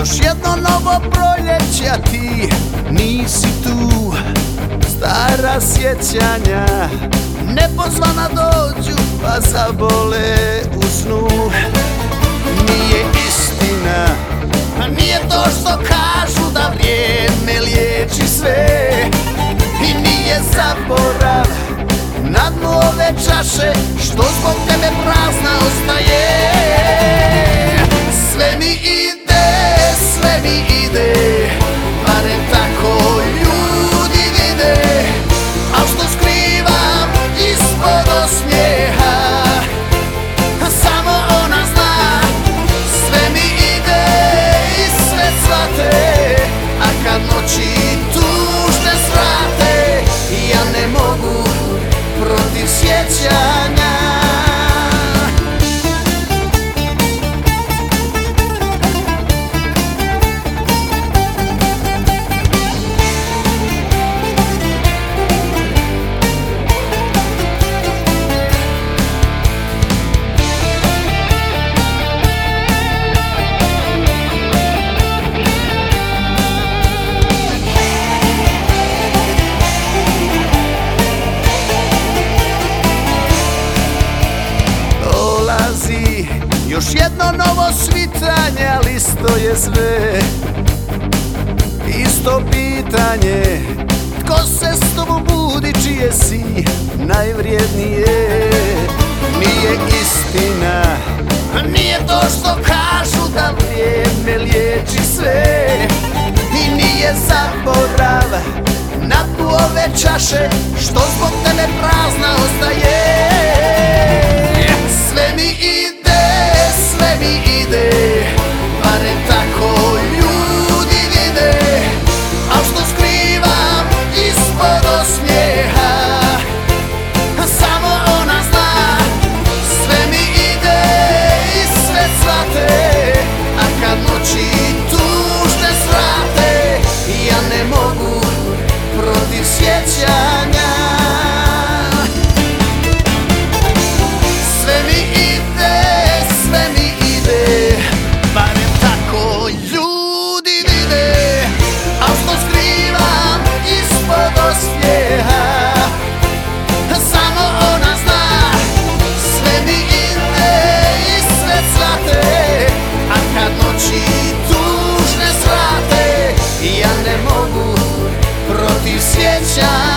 Još jedno novo proljeće, a ti nisi tu. Stara sjećanja nepozvana dođu pa zabole u snu. Nije istina, a nije to što kažu da vrijeme liječi sve. I nije zaborav na dnu ove čaše što zbog tebe prazna ostaje jedno novo svitanje, ali isto je sve Isto pitanje. Tko se s tobom budi, čije si najvrijednije? Nije istina Nije to što kažu da vrijeme liječi sve. I nije zaborav na tu ove čaše Što zbog Shine.